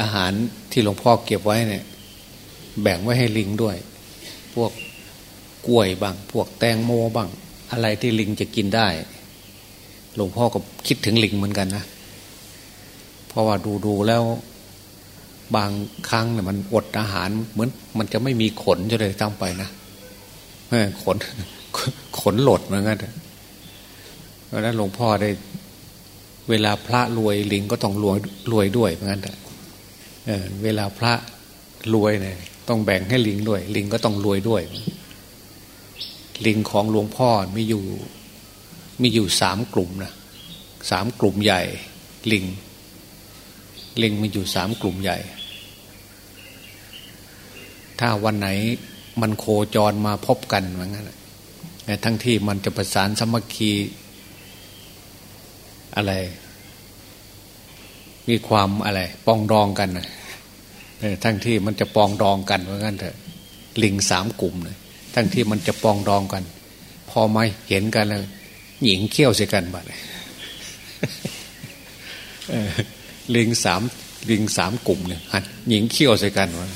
อาหารที่หลวงพ่อเก็บไว้เนี่ย แบ่งไว้ให้ลิงด้วย พวกกล้วยบ้าง พวกแตงโมบ้าง อะไรที่ลิงจะกินได้ หลวงพ่อก็คิดถึงลิงเหมือนกันนะเพราะว่าดูดูแล้วบางครั้งเนี่ยมันอดอาหารเหมือนมันจะไม่มีขนจะเลยตั้งไปนะขนขนหลดเหมือนกันเพราะนั้นหลวงพ่อได้ เวลาพระรวยลิงก็ต้องรวยรวยด้วยเหมือนกัน เเวลาพระรวยเนี่ยต้องแบ่งให้ลิงด้วย ลิงก็ต้องรวยด้วย ลิงของหลวงพ่อมีอยู่มีอยู่สามกลุ่มนะสามกลุ่มใหญ่ ลิง ลิงมีอยู่สามกลุ่มใหญ่ ถ้าวันไหนมันโคจรมาพบกันเหมือนกันทั้งที่มันจะประสานสมัคคีอะไร มีความอะไรปองดองกันนะทั้งที่มันจะปองดองกันเหมือนกันเถอะลิงสามกลุ่มเลยทั้งที่มันจะปองดองกัน พอมาเห็นกันแล้วหญิงเขี้ยวใส่กันบัดลิงสามลิงสามกลุ่มเนี่ยหันหญิงเขี้ยวใส่กันวะ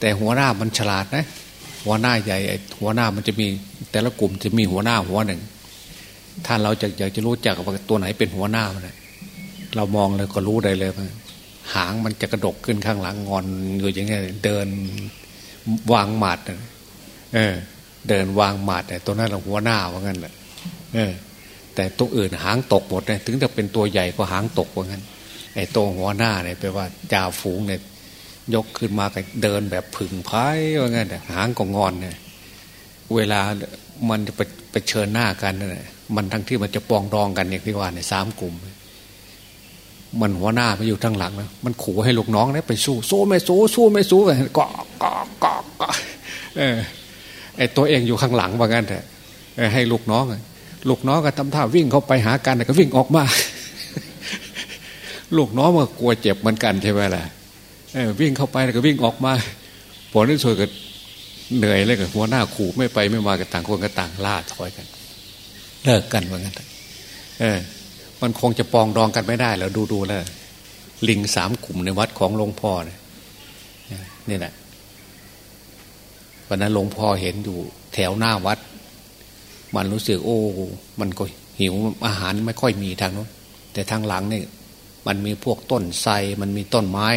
แต่หัวหน้ามันฉลาดนะ หัวหน้าใหญ่หัวหน้ามันจะมี แต่ละกลุ่มจะมีหัวหน้าหัวหนึ่ง ถ้าเราจะอยากจะรู้จักว่าตัวไหนเป็นหัวหน้ามัน เรามองเลยก็รู้ได้เลยหางมันจะกระดกขึ้นข้างหลังงอนอยู่อย่างเงี้ยเดินวางหมัดเออ เดินวางหมัดแต่ตัวนั้นเราหัวหน้าว่างั้นแหละเออ แต่ตัวอื่นหางตกหมดเลยถึงจะเป็นตัวใหญ่ก็หางตกว่างั้นไอ้ตัวหัวหน้าเนี่ยแปลว่าจ่าฝูงเนี่ยยกขึ้นมาก็เดินแบบผึ่งพายว่างั้นหางก็งอนเนี่ยเวลามันจะไปไปเชิญหน้ากันเนี่ยมันทั้งที่มันจะปองดองกันอย่างที่ว่าเนี่ยสามกลุ่ม มันหัวหน้าไปอยู่ทั้งหลังนะมันขู่ให้ลูกน้องเนี่ยไปสู้สู้ไม่สู้สู้ไม่สู้เกาะเกาะกาะกาะเออไอตัวเองอยู่ข้างหลังว่างั้นเถอะให้ลูกน้องลูกน้องก็ทำท่าวิ่งเข้าไปหากันก็วิ่งออกมา ลูกน้องก็กลัวเจ็บเหมือนกันใช่ไหมล่ะวิ่งเข้าไปแล้วก็วิ่งออกมาผลที่สุดก็เหนื่อยเลยกับหัวหน้าขู่ไม่ไปไม่มากับต่างคนก็ต่างล่าถอยกัน เลิกกันเหมือนกันเออ มันคงจะปองดองกันไม่ได้แล้วดูดูแล้วลิงสามกลุ่มในวัดของหลวงพ่อเนี่ยนี่แหละวันนั้นหลวงพ่อเห็นอยู่แถวหน้าวัด มันรู้สึกโอ้ มันก็หิวอาหารไม่ค่อยมีทางนู้นแต่ทางหลังนี่มันมีพวกต้นไทรมันมีต้นไม้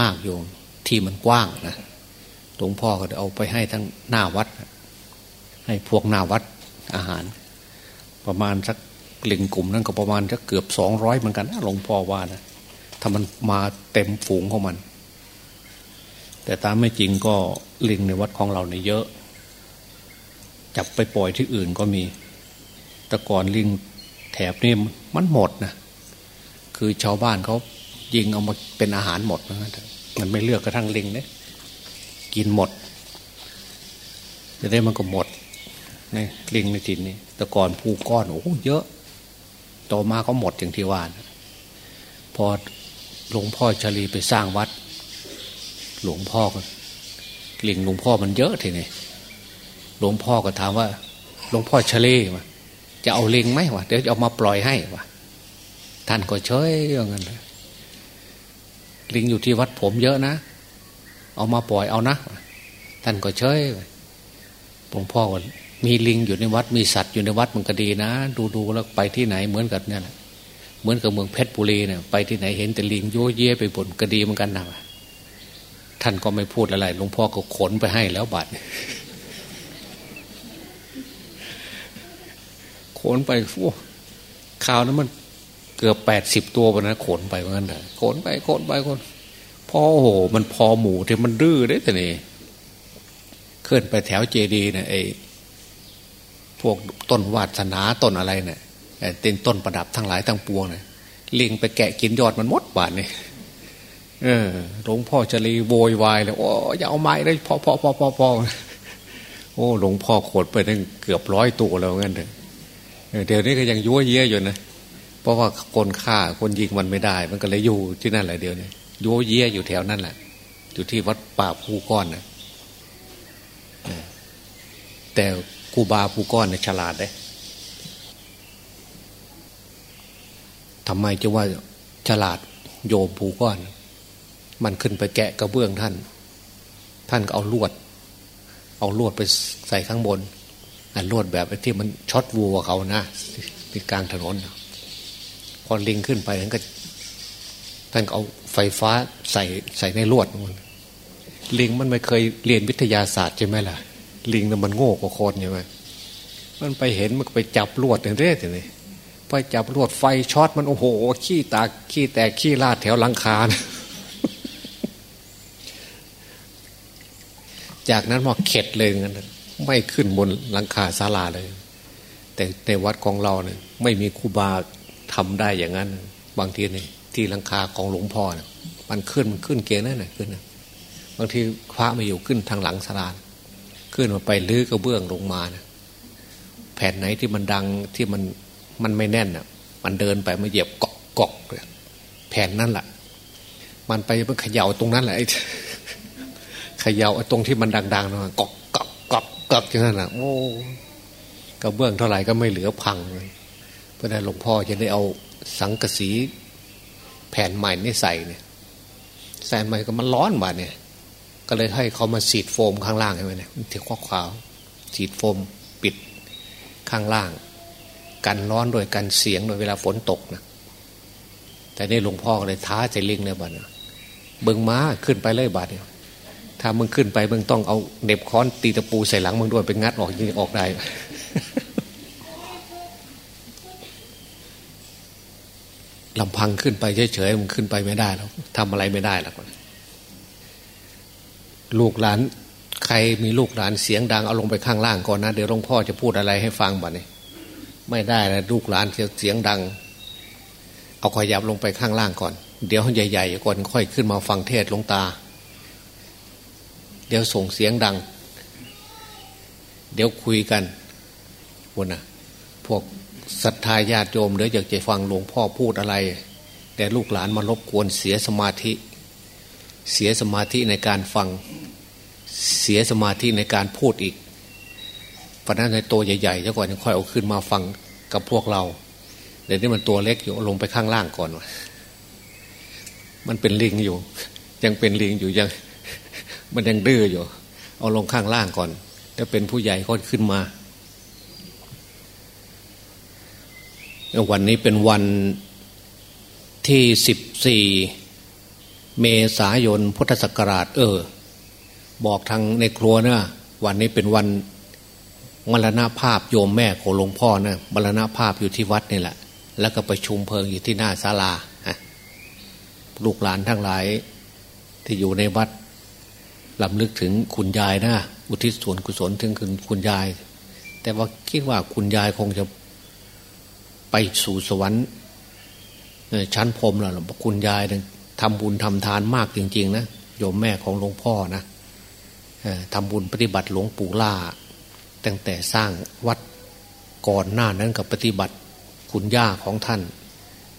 มากอยู่ที่มันกว้างนะหลวงพ่อก็เอาไปให้ทั้งหน้าวัด ให้พวกหน้าวัดอาหาร ประมาณสัก ลิงกลุ่มนั้นก็ประมาณสักเกือบสองร้อยเหมือนกันหลวงพ่อว่านะถ้ามันมาเต็มฝูงของมัน แต่ตามไม่จริงก็ลิงในวัดของเราเนี่ยเยอะ จับไปปล่อยที่อื่นก็มี แต่ก่อนลิงแถบนี้มันหมดนะคือชาวบ้านเขายิงเอามาเป็นอาหารหมดนะมันไม่เลือกกระทั่งลิงเนี่ยกินหมด จะได้มันก็หมดนี่ลิงในจินนี่แต่ก่อนภูก้อนโอ้เยอะ ต่อมาก็หมดอย่างที่ว่านะพอหลวงพ่อชลีไปสร้างวัด หลวงพ่อก็ลิงหลวงพ่อมันเยอะทีนี่หลวงพ่อก็ถามว่า หลวงพ่อชลีวะจะเอาลิงไหมวะเดี๋ยวจะเอามาปล่อยให้วะท่านก็เฉยอย่างนั้นลิงอยู่ที่วัดผมเยอะนะ เอามาปล่อยเอานะ ท่านก็เฉยหลวงพ่อก็ มีลิงอยู่ในวัดมีสัตว์อยู่ในวัดมันก็ดีนะ ดูดูแล้วไปที่ไหนเหมือนกับเนี่ยเหมือนกับเมืองเพชรบุรีเนี่ยไปที่ไหนเห็นแต่ลิงโยเย่ไปบนก็ดีเหมือนกันนะท่านก็ไม่พูดอะไรหลวงพ่อก็ขนไปให้แล้วบัดขนไปโอ้ข่าวนั้นมันเกือบแปดสิบตัววันนั้นขนไปเหมือนกันขนไปขนไปขนพ่อโอ้โห มันพอหมูที่มันดื้อได้แต่นี่ขึ้นไปแถวเจดีเนี่ยไอ พวกต้นวาสนาต้นอะไรเนี่ยเต็นต้นประดับทั้งหลายทั้งปวงเนี่ยลิงไปแกะกินยอดมันมดบาทนี่เออหลวงพ่อจะรีโวยวายเลยโอ้อย่าเอาไม้เลยพอพอพอพอพอโอ้หลวงพ่อโขดไปตั้งเกือบร้อยตัวแล้วงั้นเถอะเดี๋ยวนี้ก็ยังยั่วเยี่ยอยู่นะเพราะว่าคนฆ่าคนยิงมันไม่ได้ มันก็เลยอยู่ที่นั่นแหละเดียวนี้โยเยอยู่แถวนั่นแหละอยู่ที่วัดป่าภูก้อนนะแต่ กูบาภูก้อนเนี่ยฉลาดเลยทำไมจะว่าฉลาดโยมผูก้อน มันขึ้นไปแกะกระเบื้องท่าน ท่านก็เอาลวด เอาลวดไปใส่ข้างบนอันลวดแบบที่มันช็อตวัวเขานะที่กลางถนนพอลิงขึ้นไปท่านก็ ท่านเอาไฟฟ้าใส่ใส่ในลวดมันลิงมันไม่เคยเรียนวิทยาศาสตร์ใช่ไหมล่ะ ลิงมันโง่กว่าคนใช่ไหมมันไปเห็นมันไปจับลวดอย่างเรื่อยเลยไปจับลวดไฟช็อตมันโอ้โห ขี้ตาขี้แตกขี้ลาดแถวหลังคานะจากนั้นมาเข็ดเลยงั้นไม่ขึ้นบนหลังคาศาลาเลย แต่ในวัดของเราเนี่ยไม่มีครูบาทำได้อย่างนั้น บางทีเนี่ยที่หลังคาของหลวงพ่อเนี่ยมันขึ้นมันขึ้นเกณฑ์นั่นแหะขึ้นนะบางทีพระมาอยู่ขึ้นทางหลังศาลา ขึ้นมาไปลื้อกระเบื้องลงมานะแผ่นไหนที่มันดังที่มันมันไม่แน่นอะ มันเดินไปมาเหยียบเกาะเกาะแผ่นนั่นแหละมันไปมันเขย่าตรงนั้นแหละเขย่าตรงที่มันดังๆนะกอกกอกกอกกอกอย่างนั้นแหละโอ้กระเบื้องเท่าไหร่ก็ไม่เหลือพังเลยเพราะนั้นหลวงพ่อจะได้เอาสังกะสีแผ่นใหม่นี่ใส่เนี่ยใส่ใหม่ก็มันร้อนมาเนี่ย ก็เลยให้เขามาสีดโฟมข้างล่างใช่ไหมเนี่ยถือข้อขาวสีดโฟมปิดข้างล่าง กันร้อนโดยกันเสียงโดยเวลาฝนตกนะแต่นี่หลวงพ่อเลยท้าใจลิงเลยบัดเนี่ยเบิ้งม้าขึ้นไปเลยบาดเนี่ยถ้ามึงขึ้นไปมึงต้องเอาเน็บค้อนตีตะปูใส่หลังมึงด้วยไปงัดออกยิงออกได้ลำพังขึ้นไปเฉยๆมันขึ้นไปไม่ได้แล้วทำอะไรไม่ได้แล้ว ลูกหลาน ใครมีลูกหลานเสียงดังเอาลงไปข้างล่างก่อนนะ เดี๋ยวหลวงพ่อจะพูดอะไรให้ฟังบ่เนี่ยไม่ได้แล้วลูกหลานเสียงดัง เอาขยับลงไปข้างล่างก่อน เดี๋ยวใหญ่ๆก่อนค่อยขึ้นมาฟังเทศหลวงตา เดี๋ยวส่งเสียงดัง เดี๋ยวคุยกันวันนะพวกศรัทธาญาติโยมเดี๋ยวอยากจะฟังหลวงพ่อพูดอะไร แต่ลูกหลานมารบกวนเสียสมาธิ เสียสมาธิในการฟัง เสียสมาธิในการพูดอีกเพราะนั้นในตัวใหญ่ๆจะก่อนค่อยเอาขึ้นมาฟังกับพวกเรา เดี๋ยวนี้มันตัวเล็กอยู่ลงไปข้างล่างก่อน มันเป็นลิงอยู่ ยังเป็นลิงอยู่ยัง มันยังดื้ออยู่ เอาลงข้างล่างก่อนถ้าเป็นผู้ใหญ่ก็ขึ้นมาวันนี้เป็นวันที่สิบสี่เมษายนพุทธศักราช เออ บอกทางในครัวนะวันนี้เป็นวันมรณภาพโยมแม่ของหลวงพ่อนะมรณภาพอยู่ที่วัดนี่แหละ แล้วก็ประชุมเพลิงอยู่ที่หน้าศาลาลูกหลานทั้งหลายที่อยู่ในวัดลำลึกถึงคุณยายนะอุทิศส่วนกุศลถึงคุณคุณยาย แต่ว่าคิดว่าคุณยายคงจะไปสู่สวรรค์ชั้นพรมแล้วคุณยายทำบุญทำทานมากจริง ๆ นะโยมแม่ของหลวงพ่อนะ ทำบุญปฏิบัติหลวงปู่ล่า ตั้งแต่สร้างวัดก่อนหน้านั้นกับปฏิบัติคุณย่าของท่าน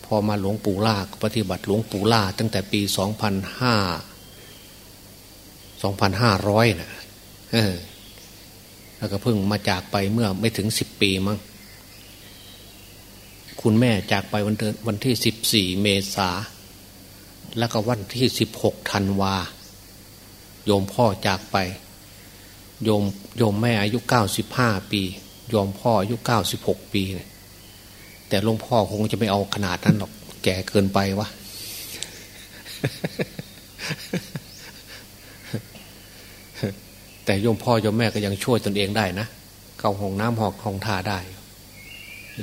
พอมาหลวงปู่ล่าปฏิบัติหลวงปู่ล่า ตั้งแต่ปีสองพันห้าสองพันห้าร้อยนะแล้วก็เพิ่งมาจากไปเมื่อไม่ถึงสิบปีมั้งคุณแม่จากไปวันเดือนวันที่สิบสี่เมษาแล้วก็วันที่สิบหกธันวา โยมพ่อจากไป โยมโยมแม่อายุเก้าสิบห้าปี โยมพ่ออายุเก้าสิบหกปีเนี่ยแต่หลวงพ่อคงจะไม่เอาขนาดนั้นหรอกแก่เกินไปวะแต่โยมพ่อโยมแม่ก็ยังช่วยตนเองได้นะเข้าห้องน้ำหอกห้องท่าได้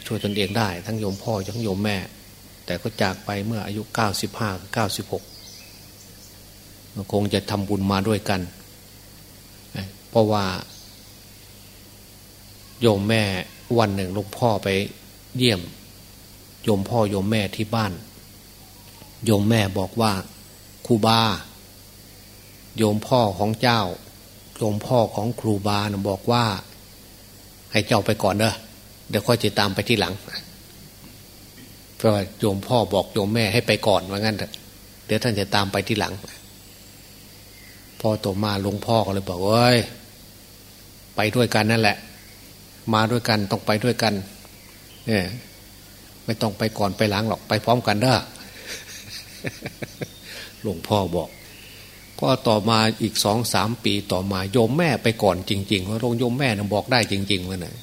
ช่วยตนเองได้ ทั้งโยมพ่อทั้งโยมแม่ แต่ก็จากไปเมื่ออายุเก้าสิบห้าเก้าสิบหก คงจะทำบุญมาด้วยกัน เพราะว่า โยมแม่วันหนึ่งลวงพ่อไปเยี่ยม โยมพ่อโยมแม่ที่บ้าน โยมแม่บอกว่าครูบาโยมพ่อของเจ้า โยมพ่อของครูบานะบอกว่า ให้เจ้าไปก่อนเด้อเดี๋ยวค่อยจะตามไปที่หลังเพราะว่าโยมพ่อบอกโยมแม่ให้ไปก่อนว่างั้นเดี๋ยวท่านจะตามไปที่หลัง พอต่อมาหลวงพ่อก็เลยบอกเอ้ยไปด้วยกันนั่นแหละ มาด้วยกันต้องไปด้วยกัน เนี่ยไม่ต้องไปก่อนไปหลังหรอกไปพร้อมกันเด้อหลวงพ่อบอกก็ต่อมาอีกสองสามปีต่อมาโยมแม่ไปก่อนจริงๆว่าโรงโยมแม่นะบอกได้จริงๆว่านะ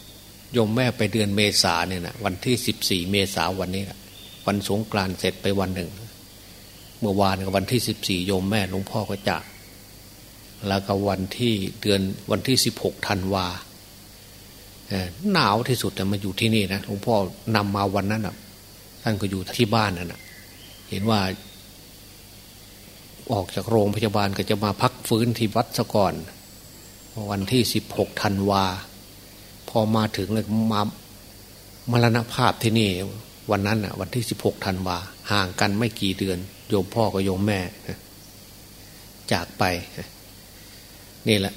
โยมแม่ไปเดือนเมษาเนี่ยนะวันที่สิบสี่เมษาวันนี้นะวันสงกรานเสร็จไปวันหนึ่ง เมื่อวานกับวันที่สิบสี่โยมแม่หลวงพ่อก็จาก แล้วก็วันที่เดือนวันที่สิบหกธันวาหนาวที่สุดแต่มาอยู่ที่นี่นะหลวงพ่อนำมาวันนั้นอะท่านก็อยู่ที่บ้านนั่นนะเห็นว่าออกจากโรงพยาบาลก็จะมาพักฟื้นที่วัดสก่อน วันที่สิบหกธันวา พอมาถึงเลยมามรณภาพที่นี่ วันนั้นอะ วันที่สิบหกธันวา ห่างกันไม่กี่เดือน โยมพ่อกับโยมแม่ จากไป นี่แหละ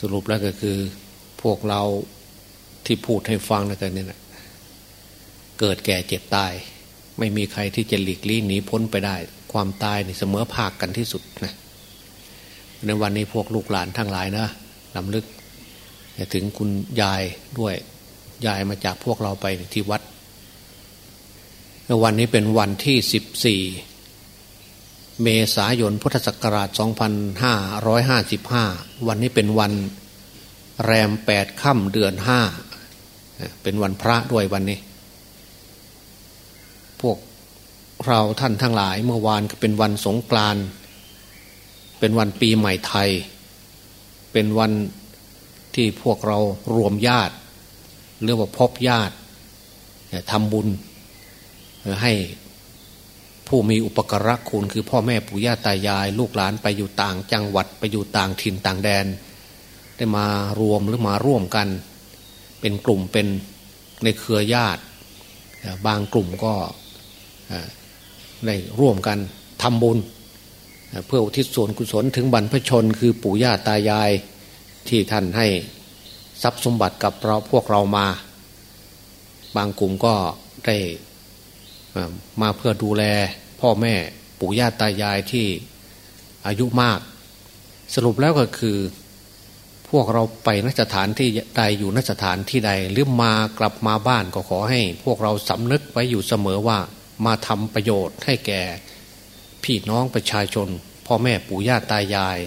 สรุปแล้วก็คือพวกเราที่พูดให้ฟังนะกันนี่นะเกิดแก่เจ็บตาย ไม่มีใครที่จะหลีกลี่หนีพ้นไปได้ ความตายนี่เสมอภาคกันที่สุดนะในวันนี้พวกลูกหลานทั้งหลายนะลำลึกถึงคุณยายด้วยยายมาจากพวกเราไปที่วัด วันนี้เป็นวันที่สิบสี่ เมษายนพุทธศักราช 2555 วันนี้เป็นวันแรมแปดค่ำเดือนห้าเป็นวันพระด้วยวันนี้ พวกเราท่านทั้งหลายเมื่อวานก็เป็นวันสงกรานเป็นวันปีใหม่ไทย เป็นวันที่พวกเรารวมญาติ เรียกว่าพบญาติทำบุญให้ ผู้มีอุปกรณ์คุณคือพ่อแม่ปู่ย่าตายาย ลูกหลานไปอยู่ต่างจังหวัดไปอยู่ต่างถิ่นต่างแดน ได้มารวมหรือมาร่วมกัน เป็นกลุ่มเป็นในเครือญาติ บางกลุ่มก็ได้ร่วมกันทำบุญ เพื่ออุทิศส่วนกุศลถึงบรรพชน คือปู่ย่าตายายที่ท่านให้ทรัพย์สมบัติกับเราพวกเรามา บางกลุ่มก็ได้ มาเพื่อดูแลพ่อแม่ปู่ย่าตายายที่อายุมาก สรุปแล้วก็คือ พวกเราไปนสถานที่ใดอยู่นสถานที่ใด หรือมากลับมาบ้านก็ขอให้ พวกเราสำนึกไว้อยู่เสมอว่ามาทำประโยชน์ให้แก่ พี่น้องประชาชน พ่อแม่ปู่ย่าตายาย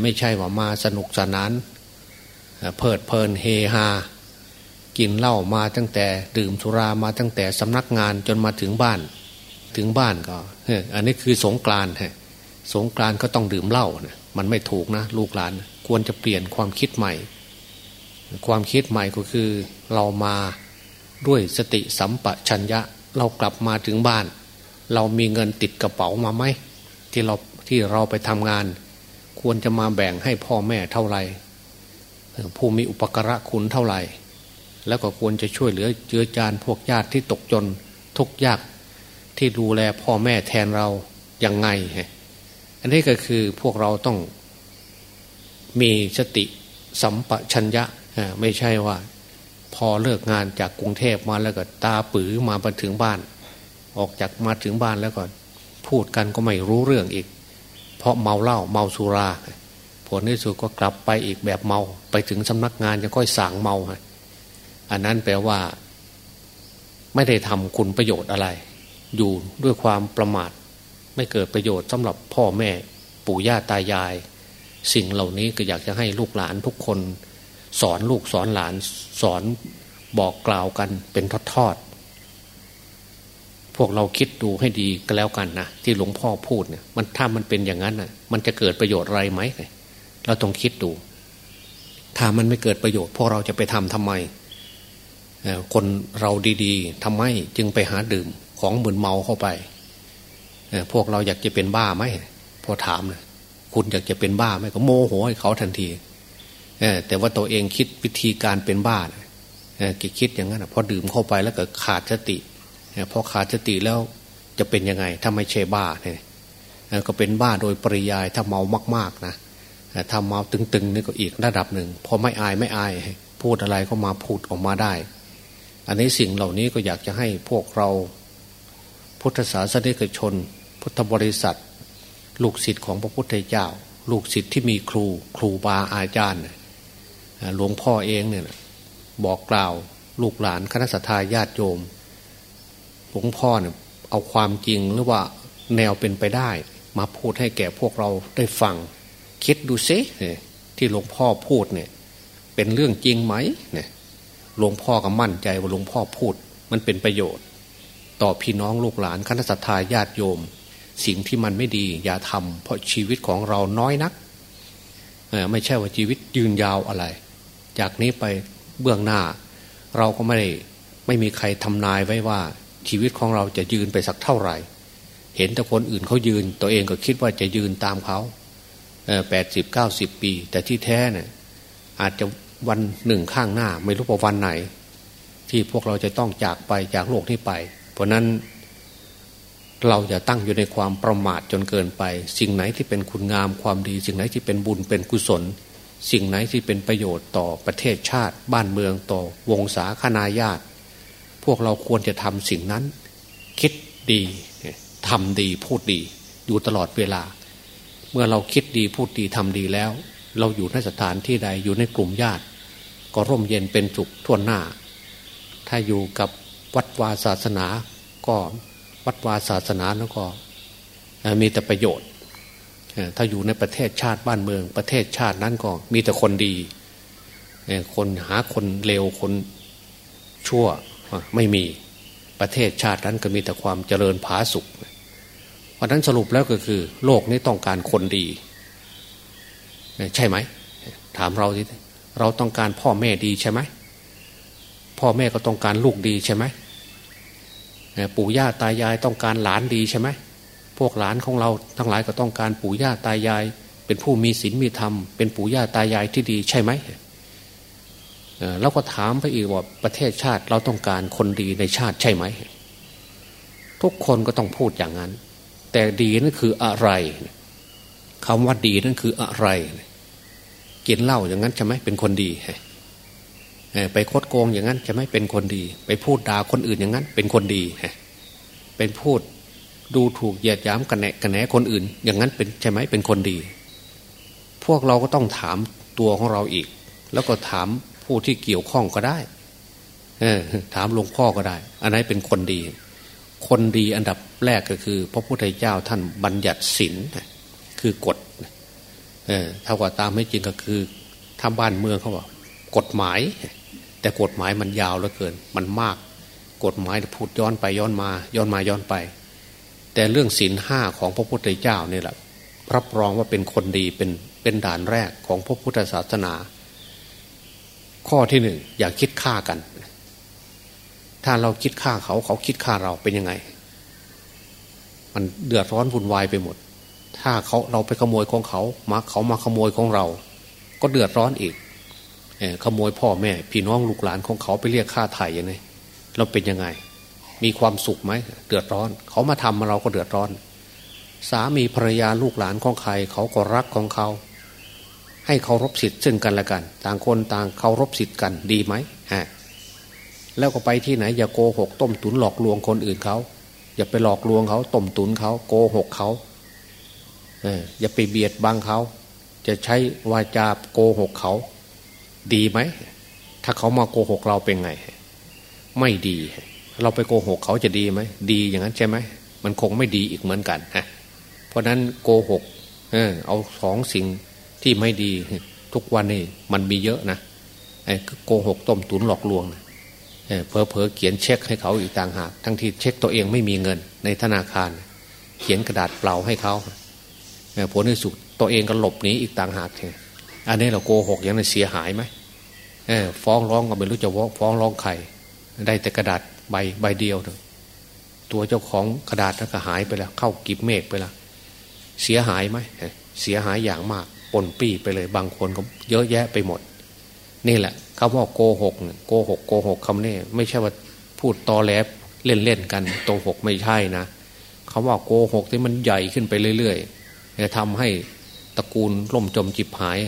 ไม่ใช่ว่ามาสนุกสนานเพิดเพลินเฮฮา กินเหล้ามาตั้งแต่ดื่มสุรามาตั้งแต่สำนักงานจนมาถึงบ้าน ถึงบ้านก็อันนี้คือสงกรานฮะสงกรานก็ต้องดื่มเหล้านะมันไม่ถูกนะลูกหลานควรจะเปลี่ยนความคิดใหม่ ความคิดใหม่ก็คือเรามาด้วยสติสัมปชัญญะ เรากลับมาถึงบ้าน เรามีเงินติดกระเป๋ามาไหมที่เราที่เราไปทำงาน ควรจะมาแบ่งให้พ่อแม่เท่าไหร่ผู้มีอุปการะคุณเท่าไหร่ แล้วก็ควรจะช่วยเหลือเจือจานพวกญาติที่ตกจนทุกยากที่ดูแลพ่อแม่แทนเราอย่างไง อันนี้ก็คือพวกเราต้องมีสติสัมปชัญญะไม่ใช่ว่า พอเลิกงานจากกรุงเทพมาแล้วก็ตาปือมามาถึงบ้าน ออกจากมาถึงบ้านแล้วก็พูดกันก็ไม่รู้เรื่องอีก เพราะเมาเหล้าเมาสุรา ผลที่สุดก็กลับไปอีกแบบเมาไปถึงสำนักงานจะค่อยสางเมา อันนั้นแปลว่า ไม่ได้ทำคุณประโยชน์อะไร อยู่ด้วยความประมาท ไม่เกิดประโยชน์สำหรับพ่อแม่ ปู่ย่าตายาย สิ่งเหล่านี้ก็อยากจะให้ลูกหลานทุกคน สอนลูกสอนหลานสอนบอกกล่าวกันเป็นทอดๆพวกเราคิดดูให้ดีก็แล้วกันนะที่หลวงพ่อพูดเนี่ย มันถ้ามันเป็นอย่างนั้นน่ะ มันจะเกิดประโยชน์อะไรไหมเราต้องคิดดู ถ้ามันไม่เกิดประโยชน์พวกเราจะไปทำทำไม คนเราดีๆทำไมจึงไปหาดื่มของเหมือนเมาเข้าไป พวกเราอยากจะเป็นบ้าไหมพอถามนะคุณอยากจะเป็นบ้าไหมก็โมโหให้เขาทันทีแต่ว่าตัวเองคิดวิธีการเป็นบ้ากิคิดอย่างนั้นพอดื่มเข้าไปแล้วก็ขาดสติพอขาดสติแล้วจะเป็นยังไง ถ้าไม่ใช่บ้าเนี่ยก็เป็นบ้าโดยปริยายถ้าเมามาก ๆนะถ้าเมาตึงๆนี่ก็อีกระดับหนึ่งพอไม่อายไม่อาย พูดอะไรก็มาพูดออกมาได้ อันนี้สิ่งเหล่านี้ก็อยากจะให้พวกเรา พุทธศาสนิกชน พุทธบริษัท ลูกศิษย์ของพระพุทธเจ้า ลูกศิษย์ที่มีครู ครูบาอาจารย์หลวงพ่อเองเนี่ยบอกกล่าวลูกหลานคณะสัตยาญาติโยมหลวงพ่อเนี่ยเอาความจริงหรือว่าแนวเป็นไปได้ มาพูดให้แก่พวกเราได้ฟัง คิดดูซิที่หลวงพ่อพูดเนี่ย เป็นเรื่องจริงไหมเนี่ย หลวงพ่อก็มั่นใจว่าหลวงพ่อพูด มันเป็นประโยชน์ ต่อพี่น้องลูกหลานคณะสัตยาญาติโยม สิ่งที่มันไม่ดีอย่าทำเพราะชีวิตของเราน้อยนักไม่ใช่ว่าชีวิตยืนยาวอะไร จากนี้ไปเบื้องหน้า เราก็ไม่ได้ไม่มีใครทำนายไว้ว่า ชีวิตของเราจะยืนไปสักเท่าไหร่ เห็นแต่คนอื่นเขายืน ตัวเองก็คิดว่าจะยืนตามเขาแปดสิบเก้าสิบปี แต่ที่แท้เนี่ยอาจจะ วันหนึ่งข้างหน้า ไม่รู้ว่าวันไหน ที่พวกเราจะต้องจากไปจากโลกนี้ไป เพราะนั้นเราจะตั้งอยู่ในความประมาทจนเกินไป สิ่งไหนที่เป็นคุณงามความดี สิ่งไหนที่เป็นบุญเป็นกุศล สิ่งไหนที่เป็นประโยชน์ต่อประเทศชาติ บ้านเมืองต่อวงศาคณาญาติ พวกเราควรจะทำสิ่งนั้น คิดดีทำดีพูดดี อยู่ตลอดเวลา เมื่อเราคิดดีพูดดีทำดีแล้ว เราอยู่ในสถานที่ใดอยู่ในกลุ่มญาติ ก็ร่มเย็นเป็นจุกทั่วหน้า ถ้าอยู่กับวัดวาศาสนาก็วัดวาศาสนาแล้วก็มีแต่ประโยชน์ ถ้าอยู่ในประเทศชาติบ้านเมือง ประเทศชาตินั้นก็มีแต่คนดี คนหาคนเลวคนชั่วไม่มีประเทศชาตินั้นก็มีแต่ความเจริญผาสุขเพราะนั้นสรุปแล้วก็คือ โลกนี้ต้องการคนดี ใช่ไหม ถามเราที เราต้องการพ่อแม่ดีใช่ไหมพ่อแม่ก็ต้องการลูกดีใช่ไหมปู่ย่าตายายต้องการหลานดีใช่ไหมพวกหลานของเราทั้งหลายก็ต้องการปู่ย่าตายาย เป็นผู้มีศีลมีธรรม เป็นปู่ย่าตายายที่ดีใช่ไหมเราก็ถามไปอีกว่าประเทศชาติเราต้องการคนดีในชาติใช่ไหม ทุกคนก็ต้องพูดอย่างนั้น แต่ดีนั่นคืออะไรคำว่าดีนั่นคืออะไร กินเหล้าอย่างนั้นจะไหมเป็นคนดีไปคดโกงอย่างนั้นจะไหมเป็นคนดี ไปพูดด่าคนอื่นอย่างนั้น เป็นคนดีเป็นพูดดูถูกเหยียดย้ำกันแหนกันแหนคนอื่น อย่างนั้นเป็นใช่ไหมเป็นคนดี พวกเราก็ต้องถามตัวของเราอีก แล้วก็ถามผู้ที่เกี่ยวข้องก็ได้ถามหลวงพ่อก็ได้ อันไหนเป็นคนดี คนดีอันดับแรกก็คือ พระพุทธเจ้าท่านบัญญัติศีลคือกฎ เออถ้าว่าตามไม่จริงก็คือทำบ้านเมืองเขาบอกกฎหมาย แต่กฎหมายมันยาวเหลือเกิน มันมาก กฎหมายพูดย้อนไปย้อนมา ย้อนมาย้อนไป แต่เรื่องศีลห้าของพระพุทธเจ้านี่แหละรับรองว่าเป็นคนดีเป็นเป็นด่านแรกของพระพุทธศาสนา ข้อที่หนึ่งอย่าคิดฆ่ากัน ถ้าเราคิดฆ่าเขาเขาคิดฆ่าเราเป็นยังไง มันเดือดร้อนวุ่นวายไปหมด ถ้าเขาเราไปขโมยของเขามาเขามาขโมยของเรา ก็เดือดร้อนอีกขโมยพ่อแม่ พี่น้องลูกหลานของเขาไปเรียกค่าไถ่ยังไงเราเป็นยังไง มีความสุขไหมเดือดร้อน เขามาทำมาเราก็เดือดร้อน สามีภรรยาลูกหลานของใคร เขาก็รักของเขา ให้เคารพสิทธิ์ซึ่งกันและกัน ต่างคนต่างเคารพสิทธิ์กันดีไหมฮะแล้วก็ไปที่ไหนอย่าโกหกต้มตุนหลอกลวงคนอื่นเขาอย่าไปหลอกลวงเขาต้มตุนเขาโกหกเขา อย่าไปเบียดบังเขา จะใช้วาจาโกหกเขา ดีไหม ถ้าเขามาโกหกเราเป็นไง ไม่ดี เราไปโกหกเขาจะดีไหม ดีอย่างนั้นใช่ไหม มันคงไม่ดีอีกเหมือนกันฮะเพราะนั้นโกหก เออ เอาสองสิ่งที่ไม่ดี ทุกวันนี้มันมีเยอะนะไอ้โกหกต้มตุนหลอกลวงเพอเพอเขียนเช็คให้เขาอีกต่างหาก ทั้งที่เช็คตัวเองไม่มีเงินในธนาคาร เขียนกระดาษเปล่าให้เขา ผลที่สุดตัวเองก็หลบหนีอีกต่างหากอันนี้เราโกหกอย่างนั้นเสียหายไหมฟ้องร้องก็ไม่รู้จะฟ้องร้องใครได้แต่กระดาษใบใบเดียวตัวเจ้าของกระดาษนั้นก็หายไปแล้ว เข้ากิบเมฆไปแล้วเสียหายไหมเสียหายอย่างมากปนปี้ไปเลย บางคนก็เยอะแยะไปหมด นี่แหละคำว่าโกหกโกหกโกหกคำนี้ไม่ใช่ว่าพูดตอแหลเล่นเล่นกันโกหกไม่ใช่นะคำว่าโกหกที่มันใหญ่ขึ้นไปเรื่อย จะทำให้ตระกูลล่มจมจิบหาย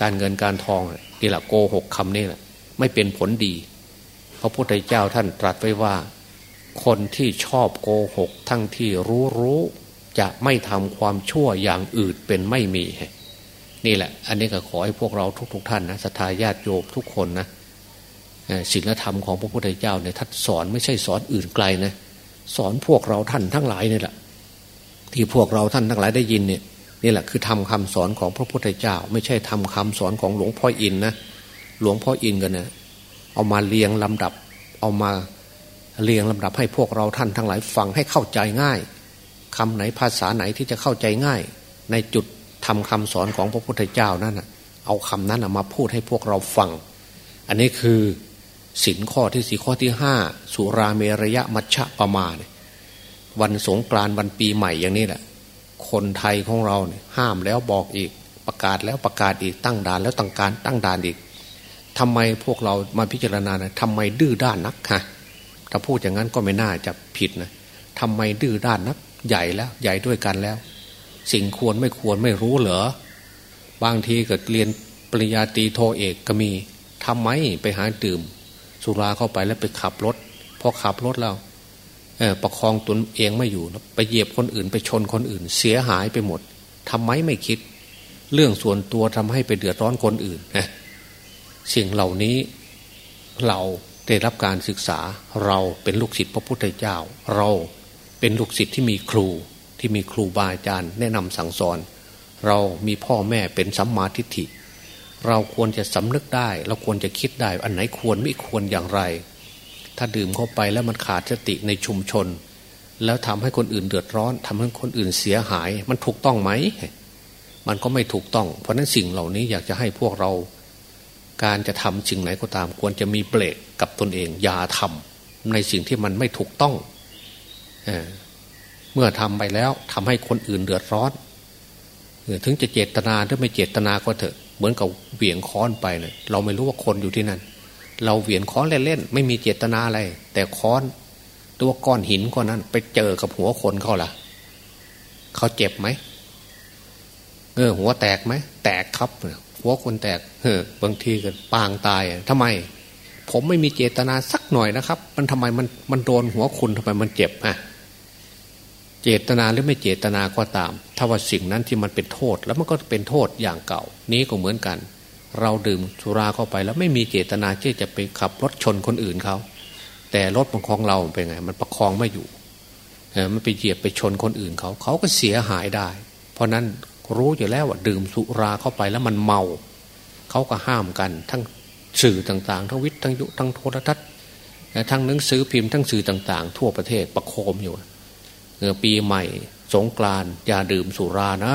การเงินการทองนี่แหละโกหกคำนี่แหละไม่เป็นผลดีพระพุทธเจ้าท่านตรัสไว้ว่า คนที่ชอบโกหก ทั้งที่รู้รู้จะไม่ทำความชั่วอย่างอื่นเป็นไม่มี นี่แหละ อันนี้ก็ขอให้พวกเราทุกๆทท่านนะสัทธาญาติโยมทุกคนนะศีลธรรมของพระพุทธเจ้าเนี่ยท่านสอนไม่ใช่สอนอื่นไกลนะสอนพวกเราท่านทั้งหลายนี่แหละ ที่พวกเราท่านทั้งหลายได้ยินเนี่ยนี่แหละคือทำคำสอนของพระพุทธเจ้า ไม่ใช่ทำคำสอนของหลวงพ่ออินนะหลวงพ่ออินกันนะเอามาเรียงลำดับ เอามาเรียงลำดับให้พวกเราท่านทั้งหลายฟังให้เข้าใจง่ายคำไหนภาษาไหนที่จะเข้าใจง่าย ในจุดทำคำสอนของพระพุทธเจ้านั่นเอาคำนั้นมาพูดให้พวกเราฟัง อันนี้คือสินข้อที่สี่ข้อที่ห้าสุราเมรยะมัชฌะประมาณ วันสงกรานต์วันปีใหม่อย่างนี้แหละ คนไทยของเราเนี่ยห้ามแล้วบอกอีก ประกาศแล้วประกาศอีกตั้งด่านแล้วตั้งการตั้งด่านอีกทำไมพวกเรามาพิจารณานะทำไมดื้อด้านนักฮะถ้าพูดอย่างนั้นก็ไม่น่าจะผิดนะทำไมดื้อด้านนัก ใหญ่แล้ว ใหญ่ด้วยกันแล้ว สิ่งควรไม่ควรไม่รู้เหรอบางทีเกิดเรียนปริญญาตรีโทเอกก็มีทำไมไปหาดื่ม สุราเข้าไปแล้วไปขับรถพอขับรถแล้ว ประคองตนเองไม่อยู่ไปเหยียบคนอื่นไปชนคนอื่น เสียหายไปหมดทำไมไม่คิด เรื่องส่วนตัวทำให้ไปเดือดร้อนคนอื่นนะสิ่งเหล่านี้เราได้รับการศึกษาเราเป็นลูกศิษย์พระพุทธเจ้า เราเป็นลูกศิษย์ที่มีครูที่มีครูบาอาจารย์แนะนำสั่งสอน เรามีพ่อแม่เป็นสัมมาทิฏฐิ เราควรจะสำนึกได้ เราควรจะคิดได้ อันไหนควรไม่ควรอย่างไร ถ้าดื่มเข้าไปแล้วมันขาดสติในชุมชน แล้วทำให้คนอื่นเดือดร้อนทำให้คนอื่นเสียหาย มันถูกต้องไหม มันก็ไม่ถูกต้อง เพราะนั้นสิ่งเหล่านี้อยากจะให้พวกเรา การจะทำสิ่งไหนก็ตาม ควรจะมีเบรกกับตนเอง อย่าทำในสิ่งที่มันไม่ถูกต้องเมื่อทำไปแล้วทำให้คนอื่นเดือดร้อนถึงจะเจตนาหรือไม่เจตนาก็เถอะ เหมือนกับเหวี่ยงค้อนไปเนะี่ยเราไม่รู้ว่าคนอยู่ที่นั่น เราเหวี่ยงค้อนเล่นๆไม่มีเจตนาอะไร แต่ค้อนตัวก้อนหินก้อนนั้น ไปเจอกับหัวคนเขาล่ะเขาเจ็บไหมเออหัวแตกไหมแตกครับหัวคนแตกเออบางทีก็ปางตายทำไม ผมไม่มีเจตนาสักหน่อยนะครับ มันทำไมมันมันโดนหัวคุณทำไมมันเจ็บอะเจตนาหรือไม่เจตนาก็ตาม ถ้าว่าสิ่งนั้นที่มันเป็นโทษ แล้วมันก็เป็นโทษอย่างเก่า นี้ก็เหมือนกัน เราดื่มสุราเข้าไปแล้วไม่มีเจตนาที่จะไปขับรถชนคนอื่นเขา แต่รถของเราเป็นไง มันประคองไม่อยู่มันไปเหยียบไปชนคนอื่นเขาเขาก็เสียหายได้ เพราะนั้นรู้อยู่แล้วว่าดื่มสุราเข้าไปแล้วมันเมาเขาก็ห้ามกันทั้งสื่อต่างๆ ทั้งวิทย์ทั้งยุทั้งโทรทัศน์ทั้งหนังสือพิมพ์ทั้งสื่อต่าง ๆ ทั่วประเทศประโคมอยู่ปีใหม่สงกรานอย่าดื่มสุรานะ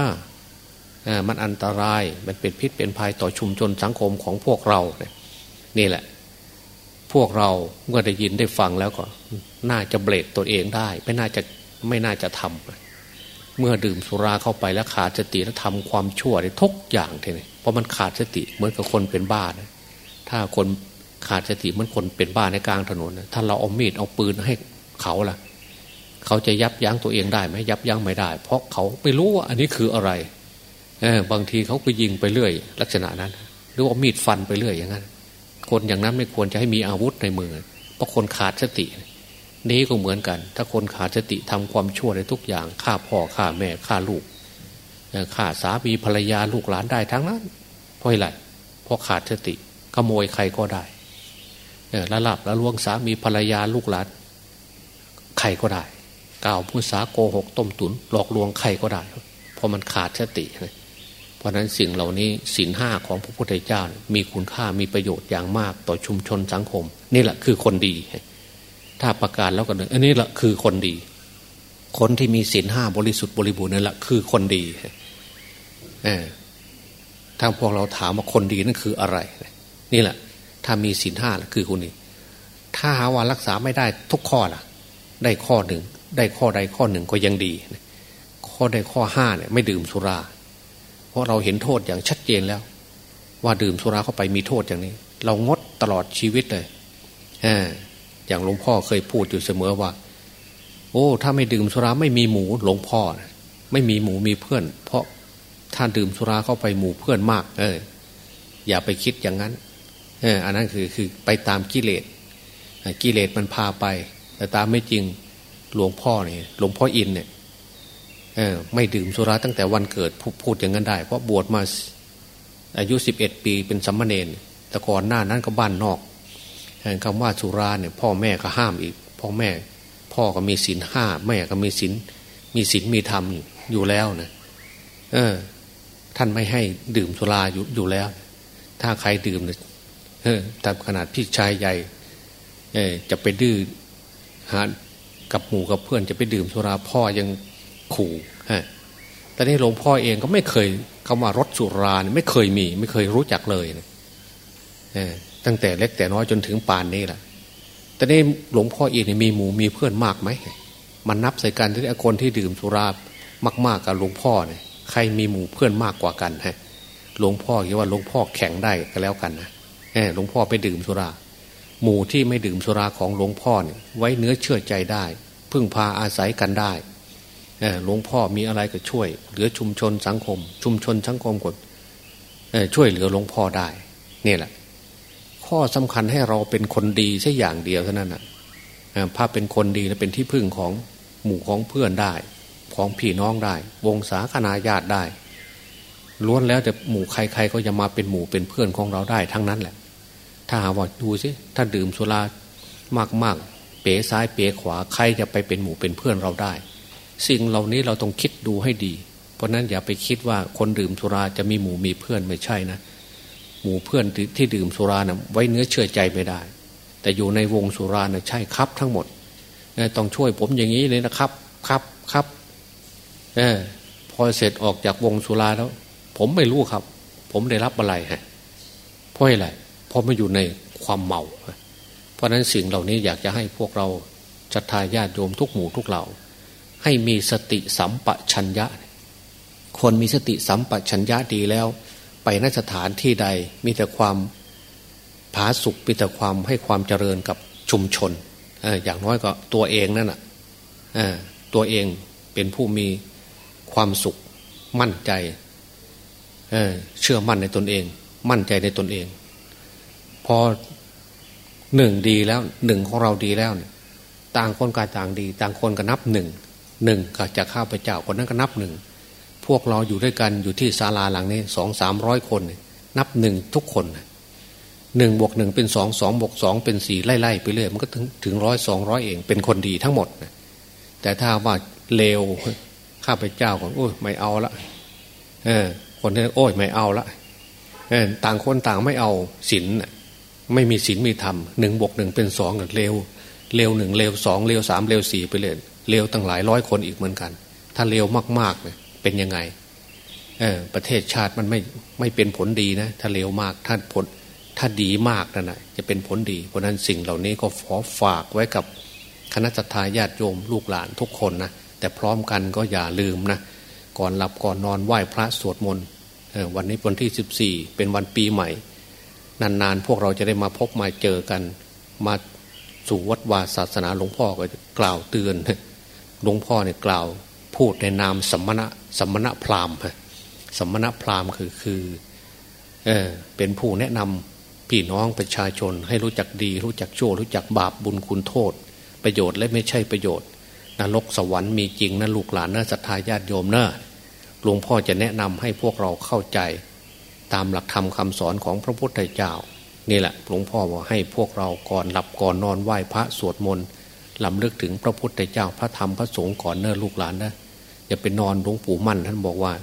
มันอันตรายมันเป็นพิษเป็นภัยต่อชุมชนสังคมของพวกเรานี่แหละ พวกเราเมื่อได้ยินได้ฟังแล้วก็ น่าจะเบรกตัวเองได้ ไม่น่าจะไม่น่าจะทำเมื่อดื่มสุราเข้าไปแล้วขาดสติแล้วทำความชั่วได้ทุกอย่างทีนี้เพราะมันขาดสติเหมือนกับคนเป็นบ้านะถ้าคนขาดสติเหมือนคนเป็นบ้าในกลางถนนถ้าเราเอามีดเอาปืนให้เขาล่ะ เขาจะยับยั้งตัวเองได้ไหมยับยั้งไม่ได้ เพราะเขาไม่รู้ว่าอันนี้คืออะไร เออบางทีเขาก็ยิงไปเรื่อย ลักษณะนั้น หรือว่ามีดฟันไปเรื่อยอย่างนั้น คนอย่างนั้นไม่ควรจะให้มีอาวุธในมือ เพราะคนขาดสติ นี้ก็เหมือนกัน ถ้าคนขาดสติทำความชั่วในทุกอย่างฆ่าพ่อฆ่าแม่ฆ่าลูกฆ่าสามีภรรยาลูกหลานได้ทั้งนั้นเพราะอะไรเพราะขาดสติขโมยใครก็ได้ละลับละลวงสามีภรรยาลูกหลานใครก็ได้ กล่าวพุษาโกหกต้มตุนหลอกลวงใครก็ได้ เพราะมันขาดสติเพ ราะนั้นสิ่งเหล่านี้สินห้าของพระพุทธเจ้า มีคุณค่ามีประโยชน์อย่างมากต่อชุมชนสังคม นี่แหละคือคนดี ถ้าประกาศแล้วก็อันนี้แหละคือคนดี คนที่มีสินห้าบริสุทธิ์บริบูรณ์นั่นแหละคือคนดีถ้าพวกเราถามว่าคนดีนั่นคืออะไร นี่แหละ ถ้ามีสินห้าคือคนดีถ้าหาว่ารักษาไม่ได้ทุกข้อล่ะ ได้ข้อหนึ่งได้ข้อใดข้อหนึ่งก็ยังดี ข้อใดข้อห้าเนี่ยไม่ดื่มสุรา เพราะเราเห็นโทษอย่างชัดเจนแล้ว ว่าดื่มสุราเข้าไปมีโทษอย่างนี้ เรางดตลอดชีวิตเลยอย่างหลวงพ่อเคยพูดอยู่เสมอว่า โอ้ ถ้าไม่ดื่มสุราไม่มีหมูหลวงพ่อไม่มีหมูมีเพื่อน เพราะถ้าดื่มสุราเข้าไปหมูเพื่อนมาก เออ อย่าไปคิดอย่างนั้น เออ อันนั้นคือคือไปตามกิเลสกิเลสมันพาไป แต่ตามไม่จริงหลวงพ่อเนี่ยหลวงพ่ออินเนี่ย ไม่ดื่มสุราตั้งแต่วันเกิดพูดอย่างนั้นได้ เพราะบวชมาอายุสิบเอ็ดปีเป็นสัมมาเนนแต่ก่อนหน้านั้นก็บ้านนอกคำว่าสุราเนี่ยพ่อแม่ก็ห้ามอีก พ่อแม่ พ่อก็มีศีลห้าแม่ก็มีศีลมีศีลมีธรรมอยู่แล้วนะเออ ท่านไม่ให้ดื่มสุราอยู่อยู่แล้ว ถ้าใครดื่มเนี่ยตามขนาดพี่ชายใหญ่เอจะไปดื้อหากับหมู่กับเพื่อนจะไปดื่มสุราพ่อยัง ขู่แต่นี่หลวงพ่อเองก็ไม่เคยเข้ามารถสุราไม่เคยมี ไม่เคยรู้จักเลยนะตั้งแต่เล็กแต่น้อยจนถึงป่านนี้แหละแต่นี่หลวงพ่อเองมีหมู่มีเพื่อนมากไหมมันนับใส่กันที่คนที่ดื่มสุรามากๆกับหลวงพ่อเนี่ยใครมีหมู่เพื่อนมากกว่ากันฮะหลวงพ่อคิดว่าหลวงพ่อแข่งได้ก็แล้วกันนะหลวงพ่อไปดื่มสุรา หมู่ที่ไม่ดื่มสุราของหลวงพ่อเนี่ยไว้เนื้อเชื่อใจได้ พึ่งพาอาศัยกันได้ หลวงพ่อมีอะไรก็ช่วย เหลือชุมชนสังคม ชุมชนสังคมกดช่วยเหลือหลวงพ่อได้นี่แหละ ข้อสำคัญให้เราเป็นคนดีแค่อย่างเดียวเท่านั้นนะภาพเป็นคนดีและเป็นที่พึ่งของหมู่ของเพื่อนได้ ของพี่น้องได้ วงศาคณาญาติได้ล้วนแล้วแต่หมู่ใครๆก็จะมาเป็นหมู่เป็นเพื่อนของเราได้ทั้งนั้นแหละ ถ้าหาว่าดูสิถ้าดื่มสุรามากๆ เป๋ซ้ายเป๋ขวาใครจะไปเป็นหมู่เป็นเพื่อนเราได้ สิ่งเหล่านี้เราต้องคิดดูให้ดี เพราะนั้นอย่าไปคิดว่าคนดื่มสุราจะมีหมู่มีเพื่อนไม่ใช่นะ หมู่เพื่อนที่ดื่มสุรานะไว้เนื้อเชื่อใจไม่ได้ แต่อยู่ในวงสุรานะ่ะใช่ครับทั้งหมดต้องช่วยผมอย่างนี้เลยนะครับครับครับอพอเสร็จออกจากวงสุราแล้ว ผมไม่รู้ครับ ผมได้รับอะไรฮะเพราะอะไรเพราะไม่อยู่ในความเมา เพราะนั้นสิ่งเหล่านี้อยากจะให้พวกเราจัตทายาติโยมทุกหมู่ทุกเหล่า ให้มีสติสัมปชัญญะ คนมีสติสัมปชัญญะดีแล้ว ไปนสถานที่ใดมีแต่ความผาสุกมีแต่ความให้ความเจริญกับชุมชนอย่างน้อยก็ตัวเองนั่นแหะตัวเองเป็นผู้มีความสุขมั่นใจเเชื่อมั่นในตนเอง มั่นใจในตนเอง พอหนึ่งดีแล้วหนึ่งของเราดีแล้ว ต่างคนก็ต่างดี ต่างคนก็นับหนึ่ง หนึ่งก็จะข้าพเจ้าคนนั้นก็นับหนึ่งพวกเราอยู่ด้วยกันอยู่ที่ศาลาหลังนี้สองสามร้อยคน นับหนึ่งทุกคนหนึ่งบวกหนึ่งเป็นสองสองบวกสองเป็นสี่ไล่ๆไปเรื่อยมันก็ถึงถึงร้อยสองร้อยเองเป็นคนดีทั้งหมดแต่ถ้าว่าเลวข้าพเจ้าของโอ้ยไม่เอาละเออ คนที่โอ้ยไม่เอาละเออต่างคนต่างไม่เอาศีลไม่มีศีลมีธรรมหนึ่งบวกหนึ่งเป็นสองกับเลวเลวหนึ่งเลวสองเลวสามเลวสี่ไปเลย เลวตั้งหลายร้อยคนอีกเหมือนกัน ถ้าเลวมากๆเนี่ยเป็นยังไงเออประเทศชาติมันไม่ไม่เป็นผลดีนะ ถ้าเลวมากถ้าผลถ้าดีมากนั่นแหะจะเป็นผลดี เพราะนั้นสิ่งเหล่านี้ก็ขอฝากไว้กับคณะทาญาติโยมลูกหลานทุกคนนะแต่พร้อมกันก็อย่าลืมนะก่อนหลับก่อนนอนไหว้พระสวดมนต์วันนี้วันที่สิบสี่เป็นวันปีใหม่ นานๆ พวกเราจะได้มาพบมาเจอกัน มาสู่วัดวาศาสนาหลวงพ่อก็กล่าวเตือน หลวงพ่อเนี่ยกล่าว พูดในนามสัมมณะสัมมณะพราหมณ์สัมมณะพราหมณ์คือคือเออเป็นผู้แนะนำพี่น้องประชาชน ให้รู้จักดี รู้จักชั่ว รู้จักบาปบุญคุณโทษ ประโยชน์และไม่ใช่ประโยชน์นรกสวรรค์มีจริงนะลูกหลานนะศรัทธาญาติโยมนะหลวงพ่อจะแนะนำให้พวกเราเข้าใจ ตามหลักธรรมคาสอนของพระพุทธเจ้า นี่แหละหลวงพ่อบอกให้พวกเราก่อนหลับก่อนนอนไหว้พระสวดมนต์ ลำลึกถึงพระพุทธเจ้าพระธรรมพระสงฆ์ก่อนเนอลูกหลานนะอย่าไปนอนหลวงปู่มั่น ท่านบอกว่า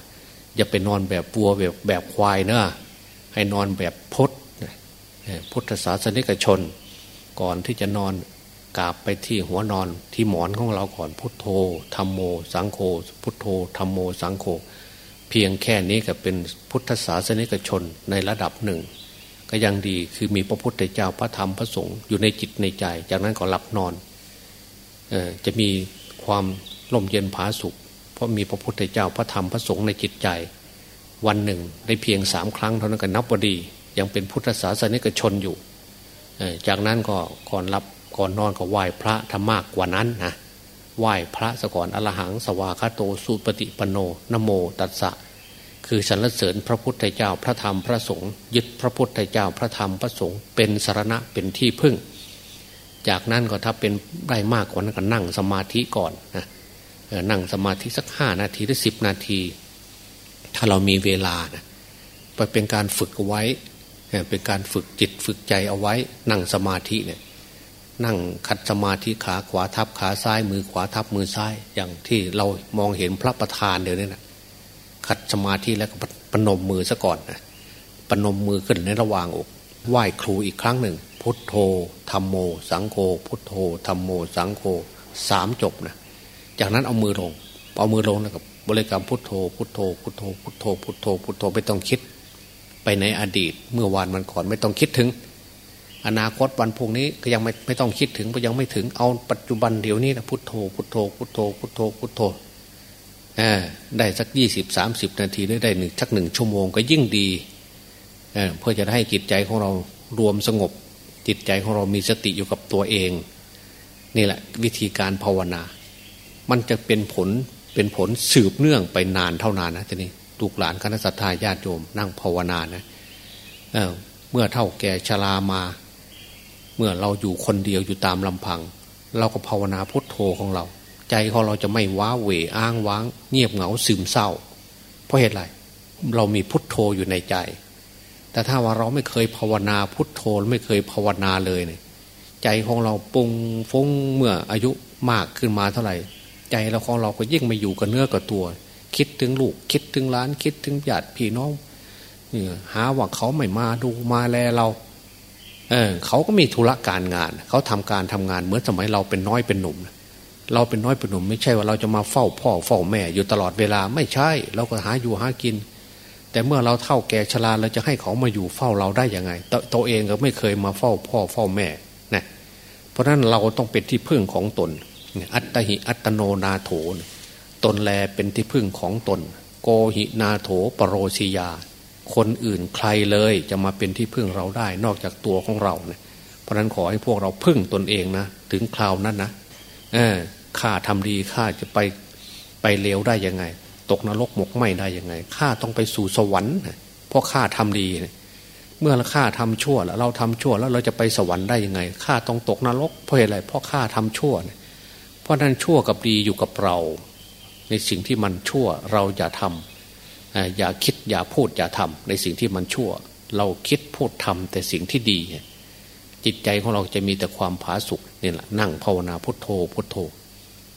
อย่าไปนอนแบบวัวแบบแบบควายเนะให้นอนแบบพดพุทธศาสนิกชน ก่อนที่จะนอนกราบไปที่หัวนอนที่หมอนของเราก่อนพุทโธธรรมโม สังโฆพุทโธธรรมโมสังโฆเพียงแค่นี้ก็เป็นพุทธศาสนิกชนในระดับหนึ่ง ก็ยังดีคือมีพระพุทธเจ้าพระธรรมพระสงฆ์อยู่ในจิตในใจ จากนั้นก็หลับนอน จะมีความล่มเย็นผาสุข เพราะมีพระพุทธเจ้าพระธรรมพระสงฆ์ในจิตใจ วันหนึ่งได้เพียงสามครั้งเท่านั้นก็นับว่าดี ยังเป็นพุทธศาสนิกชนอยู่ จากนั้นก็ก่อนรับก่อนนอนก็ไหว้พระธรรมากกว่านั้นนะไหว้พระสก่อนอรหังสวาคาโตสุปฏิปโนนโมตัสสะ คือสรรเสริญพระพุทธเจ้าพระธรรมพระสงฆ์ยึดพระพุทธเจ้าพระธรรมพระสงฆ์เป็นสารณะเป็นที่พึ่ง จากนั้นก็ถ้าเป็นได้มากกว่านั้นก็นั่งสมาธิก่อนนะนั่งสมาธิสักห้านาทีหรือสิบนาที ถ้าเรามีเวลานะไปเป็นการฝึกเอาไว้ เป็นการฝึกจิตฝึกใจเอาไว้ นั่งสมาธิเนี่ยนั่งคัดสมาธิขาขวาทับขาซ้ายมือขวาทับมือซ้าย อย่างที่เรามองเห็นพระประธานเดี๋ยวนี้นะขัดสมาธิแล้วก็ปนมมือซะก่อนนะปนมมือขึ้นในระหว่างอก ไหว้ครูอีกครั้งหนึ่ง พุทโธธรรมโม สังโฆพุทโธธรรมโม สังโฆสามจบนะจากนั้นเอามือลงเอามือลงแล้วกับบริกรรมพุทโธพุทโธพุทโธพุทโธพุทโธพุทโธไม่ต้องคิด ไปในอดีต เมื่อวานมันก่อนไม่ต้องคิดถึง อนาคตวันพุ่งนี้ก็ยังไม่ไม่ต้องคิดถึงก็ยังไม่ถึงเอาปัจจุบันเดี๋ยวนี้นะพุทโธพุทโธพุทโธพุทโธพุทโธได้สักยี่สิบสามสิบนาทีได้ได้หนึ่งสักหนึ่งชั่วโมงก็ยิ่งดี เพื่อจะให้จิตใจของเรารวมสงบ จิตใจของเรามีสติอยู่กับตัวเอง นี่แหละวิธีการภาวนา มันจะเป็นผลเป็นผลสืบเนื่องไปนานเท่านานนะทีนี้ลูกหลานคณะสัตยาญาติโยมนั่งภาวนานะเเมื่อเท่าแก่ชรามา เมื่อเราอยู่คนเดียวอยู่ตามลำพัง เราก็ภาวนาพุทโธของเรา ใจของเราจะไม่ว้าเหวอ้างว้าง เงียบเหงาซึมเศร้า เพราะเหตุไรเรามีพุทโธอยู่ในใจ แต่ถ้าว่าเราไม่เคยภาวนาพุทโธไม่เคยภาวนาเลยเนี่ยใจของเราปุงฟุ้งเมื่ออายุมากขึ้นมาเท่าไหร่ ใจเราของเราก็ยิ่งไม่อยู่กับเนื้อกับตัว คิดถึงลูกคิดถึงล้านคิดถึงญาติพี่น้องหาว่าเขาไม่มาดูมาแลเรา เออเขาก็มีธุระการงาน เขาทำการทำงานเหมือนสมัยเราเป็นน้อยเป็นหนุ่มเราเป็นน้อยเป็นหนุ่มไม่ใช่ว่าเราจะมาเฝ้าพ่อเฝ้าแม่อยู่ตลอดเวลาไม่ใช่ เราก็หาอยู่หากิน แต่เมื่อเราเท่าแก่ชราเราจะให้เขามาอยู่เฝ้าเราได้ยังไงตัวเองก็ไม่เคยมาเฝ้าพ่อเฝ้าแม่นะเพราะฉะนั้นเราต้องเป็นที่พึ่งของตน อัตหิอัตโนนาโถตนแลเป็นที่พึ่งของตน โกหินาโถปรโรชิยา คนอื่นใครเลยจะมาเป็นที่พึ่งเราได้นอกจากตัวของเราเนี่ยเพราะนั้นขอให้พวกเราพึ่งตนเองนะ ถึงคราวนั้นนะเออข้าทำดีข้าจะไปไปเลวได้ยังไง ตกนรกหมกไหมได้ยังไงข้าต้องไปสู่สวรรค์เพราะข้าทำดี เมื่อข้าทำชั่วแล้วเราทำชั่วแล้วเราจะไปสวรรค์ได้ยังไงข้าต้องตกนรกเพราะอะไรเพราะข้าทำชั่ว เพราะนั้นชั่วกับดีอยู่กับเรา ในสิ่งที่มันชั่วเราอย่าทำอย่าคิดอย่าพูดอย่าทำในสิ่งที่มันชั่ว เราคิดพูดทำแต่สิ่งที่ดีจิตใจของเราจะมีแต่ความผาสุกนี่แหละนั่งภาวนาพุทโธพุทโธ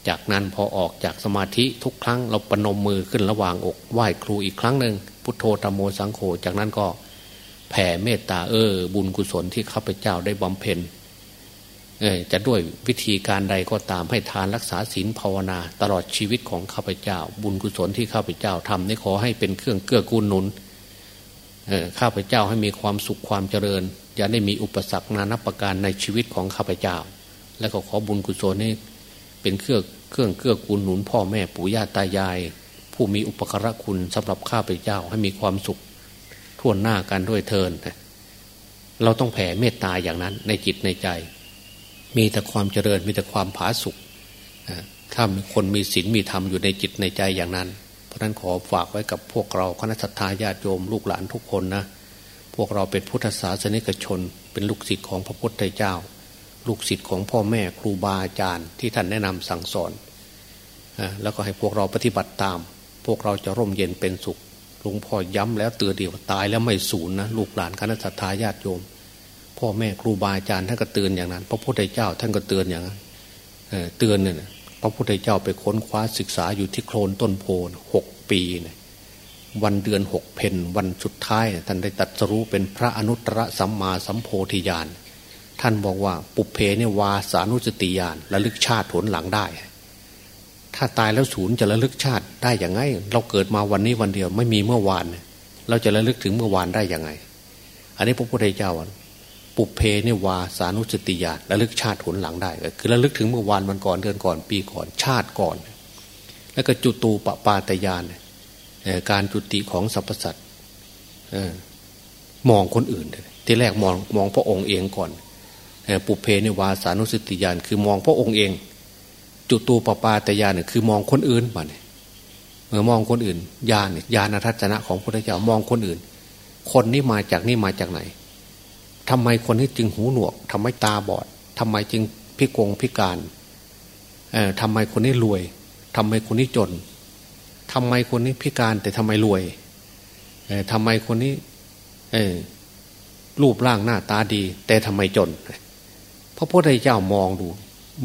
จากนั้นพอออกจากสมาธิทุกครั้งเราปนมมือขึ้นระหว่างอกไหว้ครูอีกครั้งหนึ่งพุทโธธรรมโมสังโฆจากนั้นก็แผ่เมตตาเออ บุญกุศลที่ข้าพเจ้าได้บำเพ็ญเออจะด้วยวิธีการใดก็ตามให้ทานรักษาศีลภาวนา ตลอดชีวิตของข้าพเจ้า บุญกุศลที่ข้าพเจ้าทำนี่ขอให้เป็นเครื่องเกื้อกูลหนุนข้าพเจ้าให้มีความสุขความเจริญอย่าได้มีอุปสรรคนานับประการในชีวิตของข้าพเจ้า และก็ขอบุญกุศลนี้ เป็นเครื่องเครื่องเกื้อกูลหนุนพ่อแม่ปู่ย่าตายาย ผู้มีอุปการะคุณสำหรับข้าพเจ้าให้มีความสุขทั่วหน้ากันด้วยเทินเราต้องแผ่เมตตาอย่างนั้นในจิตในใจ มีแต่ความเจริญมีแต่ความผาสุขถ้าคนมีศีลมีธรรมอยู่ในจิตในใจอย่างนั้น เพราะนั้นขอฝากไว้กับพวกเราคณะสัตยาญาติโยมลูกหลานทุกคนนะ พวกเราเป็นพุทธศาสนิกชน เป็นลูกศิษย์ของพระพุทธเจ้า ลูกศิษย์ของพ่อแม่ครูบาอาจารย์ที่ท่านแนะนำสั่งสอน แล้วก็ให้พวกเราปฏิบัติตาม พวกเราจะร่มเย็นเป็นสุขหลวงพ่อย้ำแล้วเตือนเดียวตายแล้วไม่สูญนะลูกหลานคณะสัตยาญาติโยม พ่อแม่ครูบาอาจารย์ท่านก็เตือนอย่างนั้น พระพุทธเจ้าท่านก็เตือนอย่างนั้นเตือนเนี่ยพระพุทธเจ้าไปค้นคว้าศึกษาอยู่ที่โคลนต้นโพนหกปีเนี่ยวันเดือนหกเพนวันสุดท้าย ท่านได้ตัดสรู้เป็นพระอนุตตรสัมมาสัมโพธิญาณ ท่านบอกว่าปุเพเนี่ยวาสานุสติญาณระลึกชาติผลหลังได้ ถ้าตายแล้วศูนย์จะระลึกชาติได้อย่างไง เราเกิดมาวันนี้วันเดียวไม่มีเมื่อวาน เราจะระลึกถึงเมื่อวานได้อย่างไง อันนี้พระพุทธเจ้าปุเพเนี่ยวาสานุสติญาณระลึกชาติผลหลังได้ คือระลึกถึงเมื่อวานวันก่อนเดือนก่อนปีก่อนชาติก่อน แล้วก็จุตูปปาตยานการจุติของสรรพสัตว์มองคนอื่นที่แรกมองมองพระองค์เองก่อน ปุเพนิวาสานุสติญาณคือมองพระองค์เอง จุตูปปาตญาณเนี่ยคือมองคนอื่นมาเนี่ยเมื่อมองคนอื่นญาณเนี่ยญาณทัศนะของพระพุทธเจ้ามองคนอื่น คนนี้มาจากนี่มาจากไหนทำไมคนนี้จึงหูหนวกทำไมตาบอดทำไมจึงพิกงพิการเอ่อทำไมคนนี้รวยทำไมคนนี้จนทำไมคนนี้พิการแต่ทำไมรวยเอ่อทำไมคนนี้ เออรูปร่างหน้าตาดี แต่ทำไมจน พระพุทธเจ้ามองดู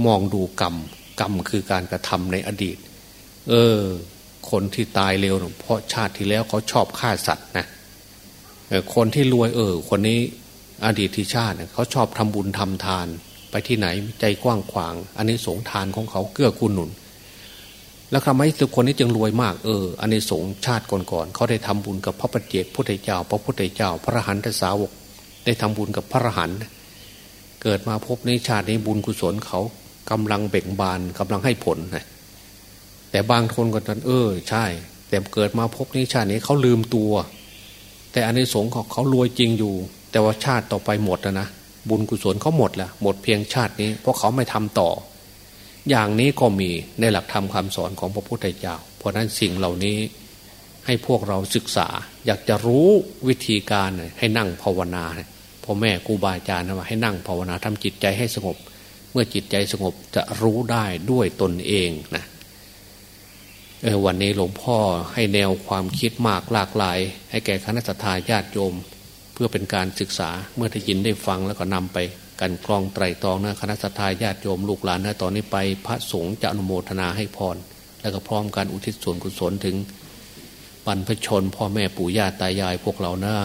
มองดูกรรม กรรมคือการกระทำในอดีต เออ คนที่ตายเร็วเพราะชาติที่แล้วเขาชอบฆ่าสัตว์นะคนที่รวยเออ คนนี้อดีตที่ชาติเขาชอบทำบุญทำทาน ไปที่ไหนใจกว้างขวาง อันนี้สงทานของเขาเกื้อกูลหนุน แล้วทำไมทุกคนนี้จึงรวยมากเออ อันนี้สงชาติก่อนๆเขาได้ทำบุญกับพระปฏิเจกพุทธเจ้า พระพุทธเจ้า พระหันทสาวก ได้ทำบุญกับพระหัน เกิดมาพบในชาตินี้บุญกุศลเขากำลังเบ่งบานกำลังให้ผลนะแต่บางคนก็นั้นเออ ใช่ แต่เกิดมาพบในชาตินี้เขาลืมตัว แต่อันนี้สงของเขารวยจริงอยู่ แต่ว่าชาติต่อไปหมดแล้วนะบุญกุศลเขาหมดแล้วหมดเพียงชาตินี้ เพราะเขาไม่ทำต่อ อย่างนี้ก็มีในหลักธรรมคาสอนของพระพุทธเจ้า เพราะนั้นสิ่งเหล่านี้ให้พวกเราศึกษา อยากจะรู้วิธีการให้นั่งภาวนา พ่อแม่ครูบาอาจารย์ว่าให้นั่งภาวนาทำจิตใจให้สงบ เมื่อจิตใจสงบจะรู้ได้ด้วยตนเองนะเออวันนี้หลวงพ่อให้แนวความคิดมากหลากหลาย ให้แก่คณะทาญาติโยม เพื่อเป็นการศึกษาเมื่อได้ยินได้ฟังแล้วก็นำไปกันกรองไตรตรองนะคณะทาญาติโยมลูกหลานนะตอนนี้ไปพระสงฆ์จะอนุโมทนาให้พร แล้วก็พร้อมการอุทิศส่วนกุศลถึงบรรพชน พ่อแม่ปู่ย่าตายายพวกเรานะ